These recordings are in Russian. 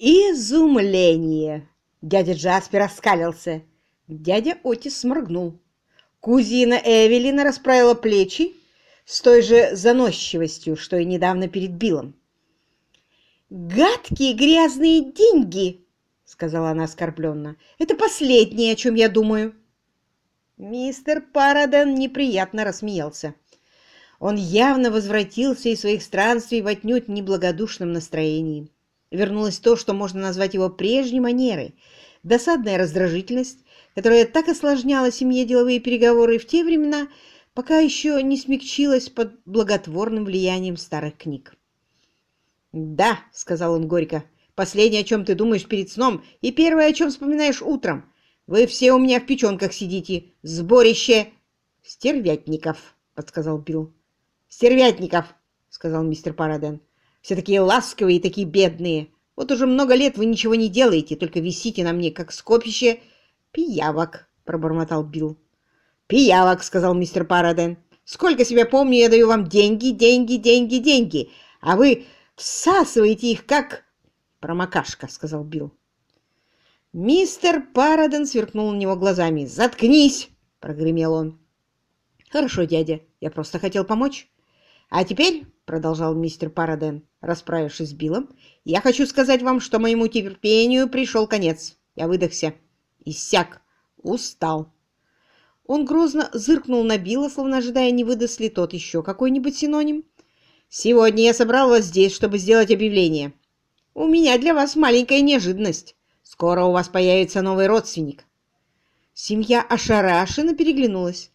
Изумление! Дядя Джаспер оскалился. Дядя Отис сморгнул. Кузина Эвелина расправила плечи с той же заносчивостью, что и недавно перед Биллом. «Гадкие грязные деньги!» — сказала она оскорбленно. «Это последнее, о чем я думаю». Мистер Параден неприятно рассмеялся. Он явно возвратился из своих странствий в отнюдь неблагодушном настроении. Вернулось то, что можно назвать его прежней манерой, досадная раздражительность, которая так осложняла семье деловые переговоры в те времена, пока еще не смягчилась под благотворным влиянием старых книг. «Да», — сказал он горько, — «последнее, о чем ты думаешь перед сном, и первое, о чем вспоминаешь утром. Вы все у меня в печенках сидите. Сборище стервятников», — подсказал Билл. «Стервятников», — сказал мистер Параден. «Все такие ласковые и такие бедные. Вот уже много лет вы ничего не делаете, только висите на мне, как скопище пиявок», — пробормотал Билл. «Пиявок», — сказал мистер Параден. «Сколько себя помню, я даю вам деньги, деньги, деньги, деньги, а вы всасываете их, как...» «Промокашка», — сказал Билл. Мистер Параден сверкнул на него глазами. «Заткнись!» — прогремел он. «Хорошо, дядя, я просто хотел помочь. А теперь, — продолжал мистер Параден, расправившись с Биллом, — я хочу сказать вам, что моему терпению пришел конец. Я выдохся. Иссяк. Устал». Он грозно зыркнул на Билла, словно ожидая, не выдаст ли тот еще какой-нибудь синоним. Сегодня я собрал вас здесь, чтобы сделать объявление. У меня для вас маленькая неожиданность. Скоро у вас появится новый родственник. Семья ошарашенно переглянулась.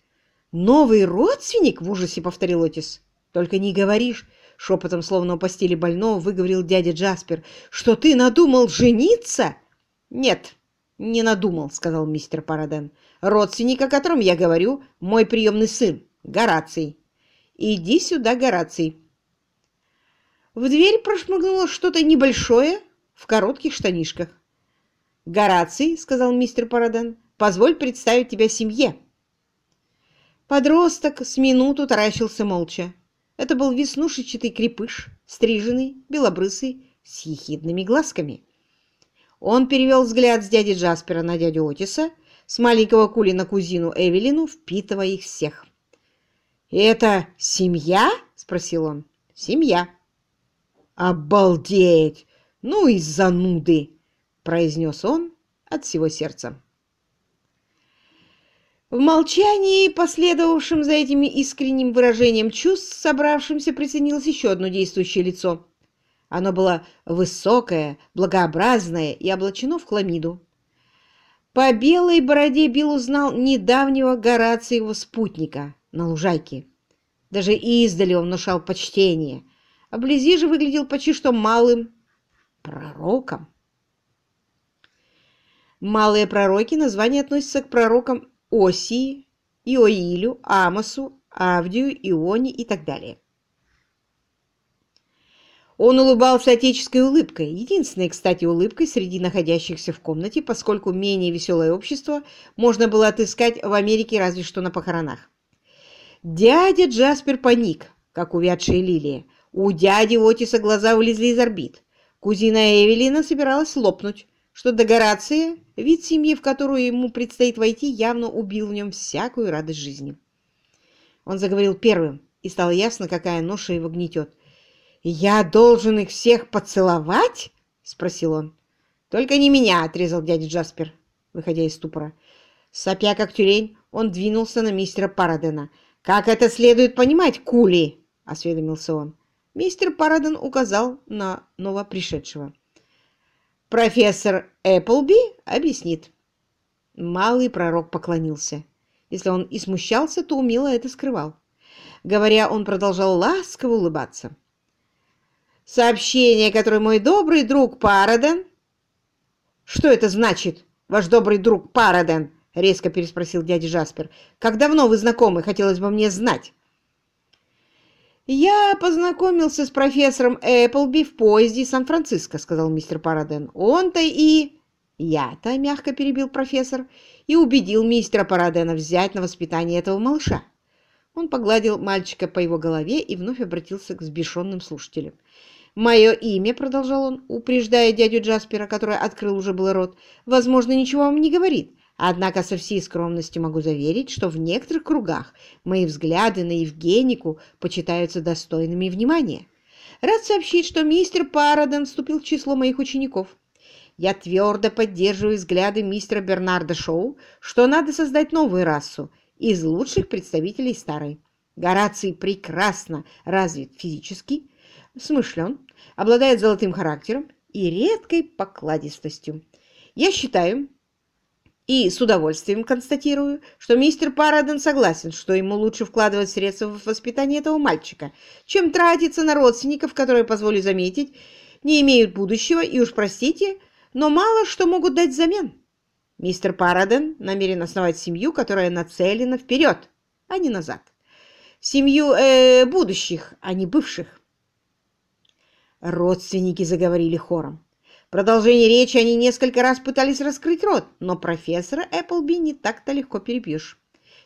«Новый родственник?» — в ужасе повторил Отис. «Только не говоришь!» — шепотом, словно у постели больного, выговорил дядя Джаспер. «Что ты надумал жениться?» «Нет, не надумал», — сказал мистер Параден. «Родственник, о котором я говорю, мой приемный сын, Гораций. Иди сюда, Гораций. В дверь прошмыгнуло что-то небольшое в коротких штанишках. «Гораций», — сказал мистер Параден, — «позволь представить тебя семье». Подросток с минуту таращился молча. Это был веснушечатый крепыш, стриженный, белобрысый, с ехидными глазками. Он перевел взгляд с дяди Джаспера на дядю Отиса, с маленького Кули на кузину Эвелину, впитывая их всех. «Это семья?» — спросил он. «Семья», «Обалдеть! Ну и зануды!» — произнес он от всего сердца. В молчании, последовавшем за этим искренним выражением чувств, собравшимся приценилось еще одно действующее лицо. Оно было высокое, благообразное и облачено в хламиду. По белой бороде Билл узнал недавнего Горациева спутника на лужайке. Даже издали он внушал почтение, а вблизи же выглядел почти что малым пророком. Малые пророки название относится к пророкам Осии, Иоилю, Амосу, Авдию, Ионе и так далее. Он улыбался отеческой улыбкой, единственной, кстати, улыбкой среди находящихся в комнате, поскольку менее веселое общество можно было отыскать в Америке разве что на похоронах. Дядя Джаспер паник, как увядшая лилия, у дяди Отиса глаза вылезли из орбит. Кузина Эвелина собиралась лопнуть, что до Горация, вид семьи, в которую ему предстоит войти, явно убил в нем всякую радость жизни. Он заговорил первым, и стало ясно, какая ноша его гнетет. «Я должен их всех поцеловать?» — спросил он. «Только не меня!» — отрезал дядя Джаспер, выходя из ступора. Сопя как тюлень, он двинулся на мистера Парадена. «Как это следует понимать, кули?» — осведомился он. Мистер Параден указал на новопришедшего. «Профессор Эпплби объяснит». Малый пророк поклонился. Если он и смущался, то умело это скрывал. Говоря, он продолжал ласково улыбаться. «Сообщение, которое мой добрый друг Параден...» «Что это значит, ваш добрый друг Параден?» — резко переспросил дядя Джаспер. «Как давно вы знакомы, хотелось бы мне знать». «Я познакомился с профессором Эпплби в поезде Сан-Франциско», — сказал мистер Параден. «Он-то и...» «Я-то», — мягко перебил профессор, и убедил мистера Парадена взять на воспитание этого малыша. Он погладил мальчика по его голове и вновь обратился к сбешенным слушателям. «Мое имя», — продолжал он, упреждая дядю Джаспера, который открыл уже был рот, «возможно, ничего вам не говорит, однако со всей скромностью могу заверить, что в некоторых кругах мои взгляды на Евгенику почитаются достойными внимания. Рад сообщить, что мистер Параден вступил в число моих учеников. Я твердо поддерживаю взгляды мистера Бернарда Шоу, что надо создать новую расу из лучших представителей старой. Гораций прекрасно развит физически, смышлен, обладает золотым характером и редкой покладистостью. Я считаю и с удовольствием констатирую, что мистер Параден согласен, что ему лучше вкладывать средства в воспитание этого мальчика, чем тратиться на родственников, которые, позволю заметить, не имеют будущего и уж простите, но мало что могут дать взамен. Мистер Параден намерен основать семью, которая нацелена вперед, а не назад. Семью э, будущих, а не бывших. Родственники заговорили хором. В продолжение речи они несколько раз пытались раскрыть рот, но профессора Эпплби не так-то легко перебьешь.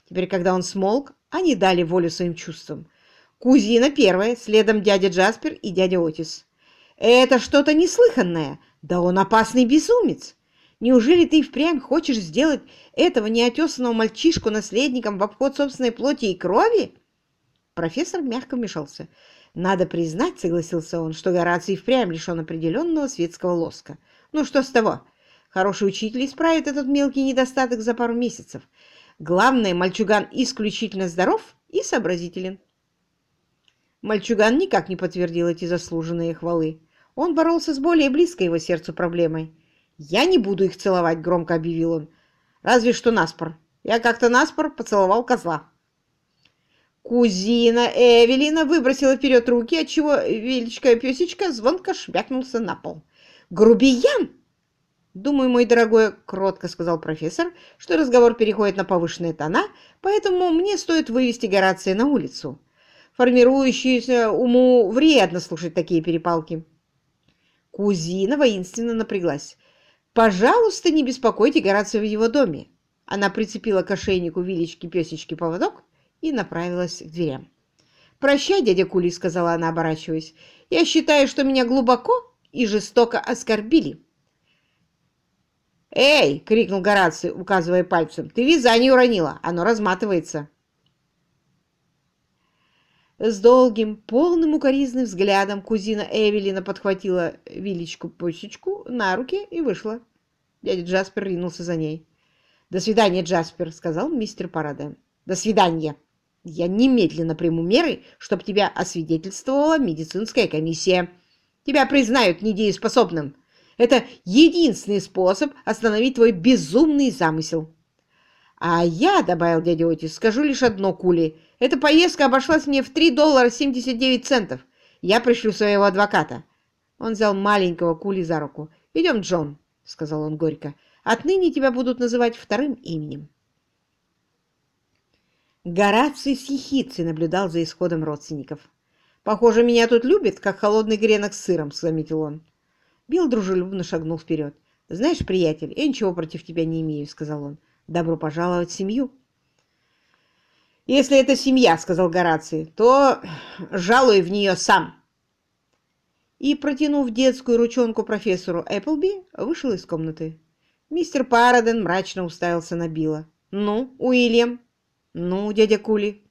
Теперь, когда он смолк, они дали волю своим чувствам. Кузина первая, следом дядя Джаспер и дядя Отис. Это что-то неслыханное. Да он опасный безумец. Неужели ты впрямь хочешь сделать этого неотесанного мальчишку наследником в обход собственной плоти и крови? Профессор мягко вмешался. Надо признать, согласился он, что Гораций впрямь лишен определенного светского лоска. Ну что с того? Хороший учитель исправит этот мелкий недостаток за пару месяцев. Главное, мальчуган исключительно здоров и сообразителен. Мальчуган никак не подтвердил эти заслуженные хвалы. Он боролся с более близкой его сердцу проблемой. «Я не буду их целовать», — громко объявил он. «Разве что наспор. Я как-то наспор поцеловал козла». Кузина Эвелина выбросила вперед руки, отчего величкая песечка звонко шмякнулся на пол. «Грубиян!» «Думаю, мой дорогой, — кротко сказал профессор, — что разговор переходит на повышенные тона, поэтому мне стоит вывести Горация на улицу. Формирующуюся уму вредно слушать такие перепалки». Кузина воинственно напряглась. «Пожалуйста, не беспокойте Горация в его доме». Она прицепила к ошейнику Вилечки песечки поводок и направилась к дверям. «Прощай, дядя Кули», — сказала она, оборачиваясь. «Я считаю, что меня глубоко и жестоко оскорбили». «Эй!» — крикнул Гораций, указывая пальцем. «Ты вязание уронила! Оно разматывается!» С долгим, полным укоризным взглядом кузина Эвелина подхватила Вилечку-пусечку на руки и вышла. Дядя Джаспер ринулся за ней. «До свидания, Джаспер», — сказал мистер Параден. «До свидания!» Я немедленно приму меры, чтобы тебя освидетельствовала медицинская комиссия. Тебя признают недееспособным. Это единственный способ остановить твой безумный замысел. А я, — добавил дядя Отис, — скажу лишь одно, Кули. Эта поездка обошлась мне в 3 доллара 79 центов. Я пришлю своего адвоката. Он взял маленького Кули за руку. «Идем, Джон», — сказал он горько. «Отныне тебя будут называть вторым именем». Гораций с ехицей наблюдал за исходом родственников. «Похоже, меня тут любят, как холодный гренок с сыром», — заметил он. Билл дружелюбно шагнул вперед. «Знаешь, приятель, я ничего против тебя не имею», — сказал он. «Добро пожаловать в семью». «Если это семья», — сказал Гораций, — «то жалуй в нее сам». И, протянув детскую ручонку профессору Эпплби, вышел из комнаты. Мистер Параден мрачно уставился на Билла. «Ну, Уильям, «Ну, дядя Кули,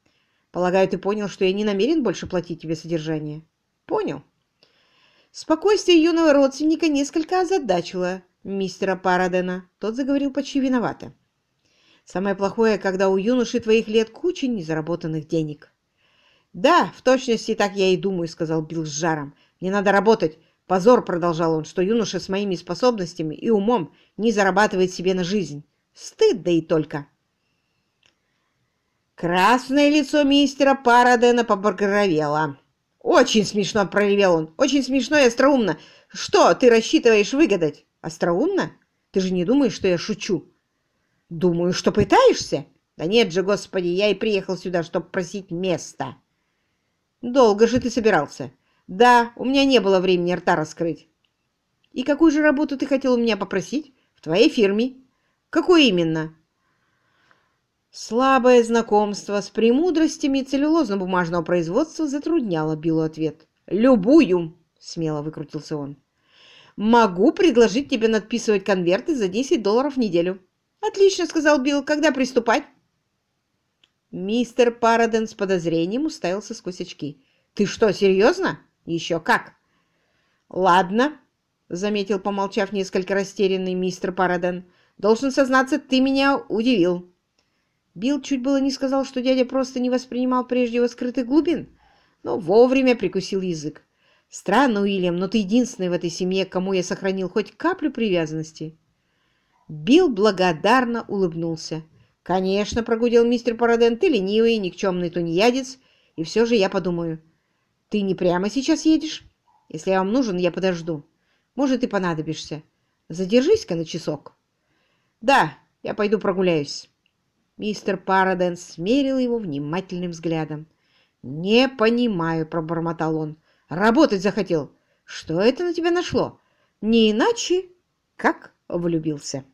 полагаю, ты понял, что я не намерен больше платить тебе содержание?» «Понял». Спокойствие юного родственника несколько озадачило мистера Парадена. Тот заговорил почти виновато. «Самое плохое, когда у юноши твоих лет куча незаработанных денег». «Да, в точности так я и думаю», — сказал Билл с жаром. «Мне надо работать. Позор», — продолжал он, — «что юноша с моими способностями и умом не зарабатывает себе на жизнь. Стыд, да и только». Красное лицо мистера Парадена побагровело. «Очень смешно!» — проревел он. «Очень смешно и остроумно! Что ты рассчитываешь выгадать? Остроумно? Ты же не думаешь, что я шучу?» «Думаю, что пытаешься?» «Да нет же, господи, я и приехал сюда, чтобы просить места». «Долго же ты собирался?» «Да, у меня не было времени рта раскрыть». «И какую же работу ты хотел у меня попросить?» «В твоей фирме». «Какую именно?» Слабое знакомство с премудростями целлюлозно-бумажного производства затрудняло Биллу ответ. «Любую!» — смело выкрутился он. «Могу предложить тебе надписывать конверты за 10 долларов в неделю». «Отлично», — сказал Билл. «Когда приступать?» Мистер Параден с подозрением уставился сквозь очки. «Ты что, серьезно?» «Еще как!» «Ладно», — заметил, помолчав несколько растерянный мистер Параден. «Должен сознаться, ты меня удивил». Билл чуть было не сказал, что дядя просто не воспринимал прежде его скрытых глубин, но вовремя прикусил язык. «Странно, Уильям, но ты единственный в этой семье, кому я сохранил хоть каплю привязанности». Билл благодарно улыбнулся. «Конечно», — прогудел мистер Параден, — «ты ленивый, никчемный тунеядец, и все же я подумаю. Ты не прямо сейчас едешь? Если я вам нужен, я подожду. Может, и понадобишься. Задержись-ка на часок». «Да, я пойду прогуляюсь». Мистер Параден смерил его внимательным взглядом. «Не понимаю», — пробормотал он. «Работать захотел. Что это на тебя нашло? Не иначе, как влюбился».